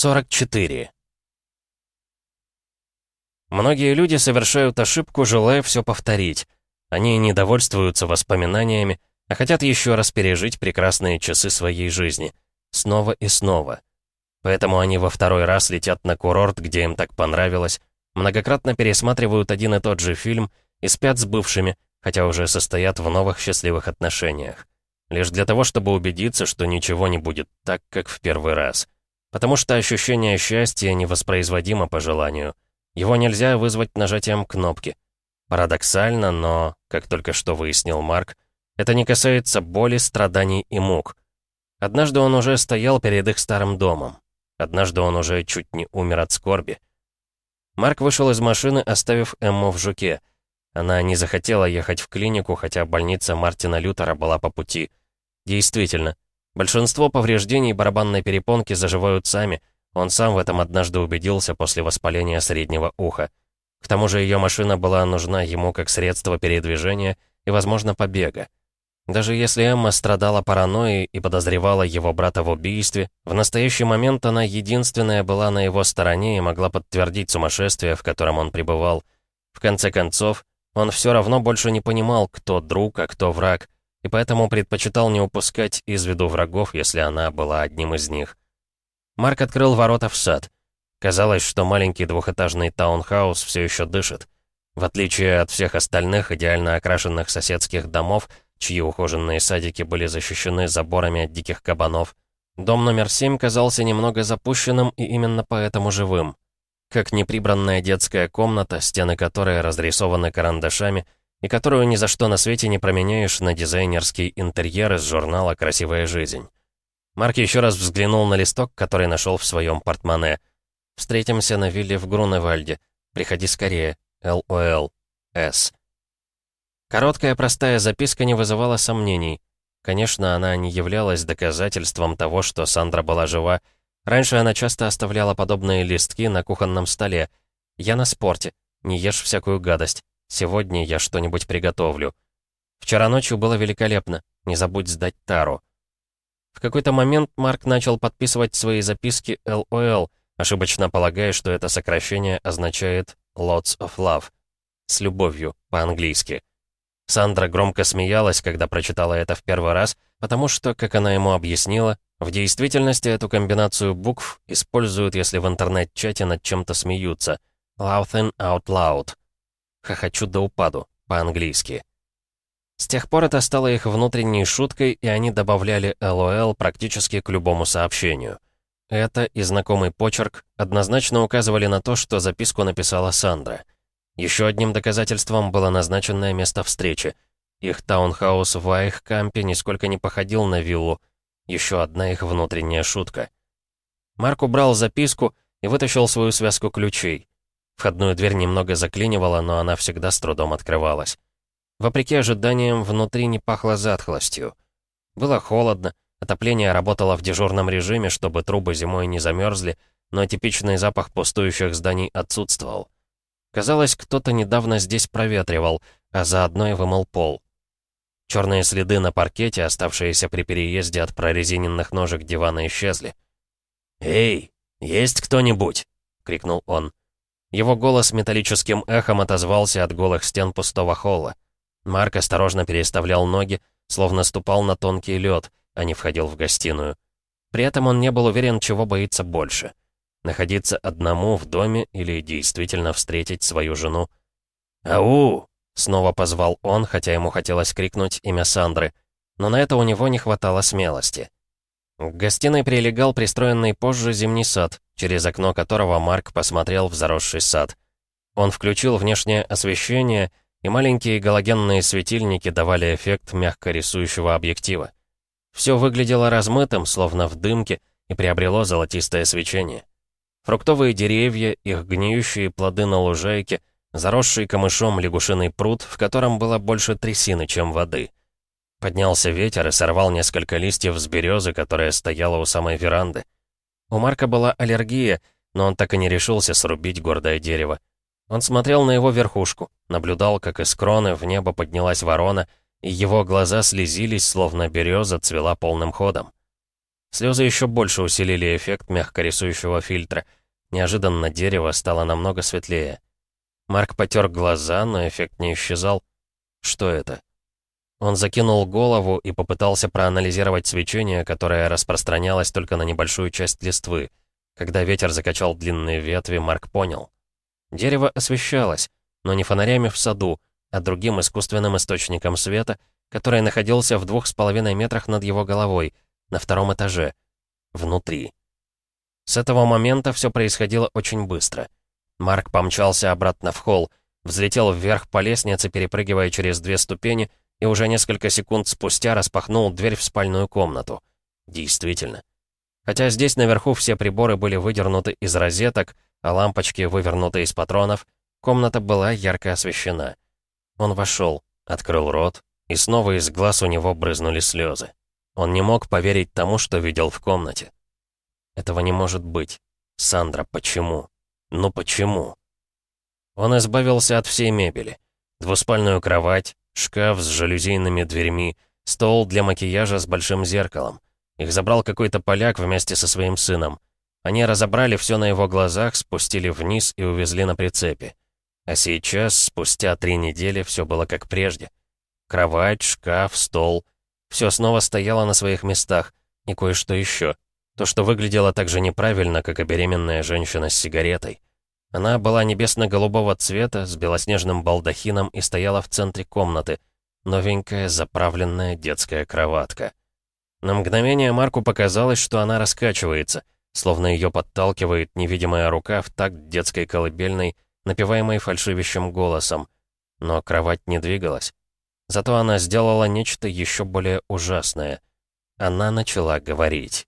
44. Многие люди совершают ошибку, желая все повторить. Они не довольствуются воспоминаниями, а хотят еще раз пережить прекрасные часы своей жизни. Снова и снова. Поэтому они во второй раз летят на курорт, где им так понравилось, многократно пересматривают один и тот же фильм и спят с бывшими, хотя уже состоят в новых счастливых отношениях. Лишь для того, чтобы убедиться, что ничего не будет так, как в первый раз. Потому что ощущение счастья невоспроизводимо по желанию. Его нельзя вызвать нажатием кнопки. Парадоксально, но, как только что выяснил Марк, это не касается боли, страданий и мук. Однажды он уже стоял перед их старым домом. Однажды он уже чуть не умер от скорби. Марк вышел из машины, оставив Эмму в жуке. Она не захотела ехать в клинику, хотя больница Мартина Лютера была по пути. Действительно, Большинство повреждений барабанной перепонки заживают сами. Он сам в этом однажды убедился после воспаления среднего уха. К тому же ее машина была нужна ему как средство передвижения и, возможно, побега. Даже если Эмма страдала паранойей и подозревала его брата в убийстве, в настоящий момент она единственная была на его стороне и могла подтвердить сумасшествие, в котором он пребывал. В конце концов, он все равно больше не понимал, кто друг, а кто враг, и поэтому предпочитал не упускать из виду врагов, если она была одним из них. Марк открыл ворота в сад. Казалось, что маленький двухэтажный таунхаус все еще дышит. В отличие от всех остальных идеально окрашенных соседских домов, чьи ухоженные садики были защищены заборами от диких кабанов, дом номер семь казался немного запущенным и именно поэтому живым. Как неприбранная детская комната, стены которой разрисованы карандашами — и которую ни за что на свете не променяешь на дизайнерский интерьер из журнала «Красивая жизнь». Марк еще раз взглянул на листок, который нашел в своем портмоне. «Встретимся на вилле в Груневальде. Приходи скорее. ЛОЛ. С». Короткая простая записка не вызывала сомнений. Конечно, она не являлась доказательством того, что Сандра была жива. Раньше она часто оставляла подобные листки на кухонном столе. «Я на спорте. Не ешь всякую гадость. Сегодня я что-нибудь приготовлю. Вчера ночью было великолепно. Не забудь сдать тару. В какой-то момент Марк начал подписывать свои записки LOL, ошибочно полагая, что это сокращение означает «lots of love» — «с любовью» по-английски. Сандра громко смеялась, когда прочитала это в первый раз, потому что, как она ему объяснила, в действительности эту комбинацию букв используют, если в интернет-чате над чем-то смеются. Laughing out loud. «Хохочу до упаду», по-английски. С тех пор это стало их внутренней шуткой, и они добавляли LOL практически к любому сообщению. Это и знакомый почерк однозначно указывали на то, что записку написала Сандра. Еще одним доказательством было назначенное место встречи. Их таунхаус в Айхкампе нисколько не походил на виллу. Еще одна их внутренняя шутка. Марк убрал записку и вытащил свою связку ключей. Входную дверь немного заклинивала, но она всегда с трудом открывалась. Вопреки ожиданиям, внутри не пахло затхлостью. Было холодно, отопление работало в дежурном режиме, чтобы трубы зимой не замерзли, но типичный запах пустующих зданий отсутствовал. Казалось, кто-то недавно здесь проветривал, а заодно и вымыл пол. Черные следы на паркете, оставшиеся при переезде от прорезиненных ножек дивана, исчезли. «Эй, есть кто-нибудь?» — крикнул он. Его голос металлическим эхом отозвался от голых стен пустого холла. Марк осторожно переставлял ноги, словно ступал на тонкий лед, а не входил в гостиную. При этом он не был уверен, чего боится больше. Находиться одному в доме или действительно встретить свою жену. «Ау!» — снова позвал он, хотя ему хотелось крикнуть имя Сандры. Но на это у него не хватало смелости. К гостиной прилегал пристроенный позже зимний сад, через окно которого Марк посмотрел в заросший сад. Он включил внешнее освещение, и маленькие галогенные светильники давали эффект мягко рисующего объектива. Все выглядело размытым, словно в дымке, и приобрело золотистое свечение. Фруктовые деревья, их гниющие плоды на лужайке, заросший камышом лягушиный пруд, в котором было больше трясины, чем воды — Поднялся ветер и сорвал несколько листьев с березы, которая стояла у самой веранды. У Марка была аллергия, но он так и не решился срубить гордое дерево. Он смотрел на его верхушку, наблюдал, как из кроны в небо поднялась ворона, и его глаза слезились, словно береза цвела полным ходом. Слезы еще больше усилили эффект мягко рисующего фильтра. Неожиданно дерево стало намного светлее. Марк потер глаза, но эффект не исчезал. Что это? Он закинул голову и попытался проанализировать свечение, которое распространялось только на небольшую часть листвы. Когда ветер закачал длинные ветви, Марк понял. Дерево освещалось, но не фонарями в саду, а другим искусственным источником света, который находился в двух с половиной метрах над его головой, на втором этаже, внутри. С этого момента все происходило очень быстро. Марк помчался обратно в холл, взлетел вверх по лестнице, перепрыгивая через две ступени, и уже несколько секунд спустя распахнул дверь в спальную комнату. Действительно. Хотя здесь наверху все приборы были выдернуты из розеток, а лампочки вывернуты из патронов, комната была ярко освещена. Он вошел, открыл рот, и снова из глаз у него брызнули слезы. Он не мог поверить тому, что видел в комнате. Этого не может быть. Сандра, почему? Ну почему? Он избавился от всей мебели. Двуспальную кровать, шкаф с жалюзийными дверьми, стол для макияжа с большим зеркалом. Их забрал какой-то поляк вместе со своим сыном. Они разобрали все на его глазах, спустили вниз и увезли на прицепе. А сейчас, спустя три недели, все было как прежде. Кровать, шкаф, стол. Все снова стояло на своих местах. И кое-что еще. То, что выглядело так же неправильно, как и беременная женщина с сигаретой. Она была небесно-голубого цвета, с белоснежным балдахином и стояла в центре комнаты. Новенькая, заправленная детская кроватка. На мгновение Марку показалось, что она раскачивается, словно ее подталкивает невидимая рука в такт детской колыбельной, напеваемой фальшивящим голосом. Но кровать не двигалась. Зато она сделала нечто еще более ужасное. Она начала говорить.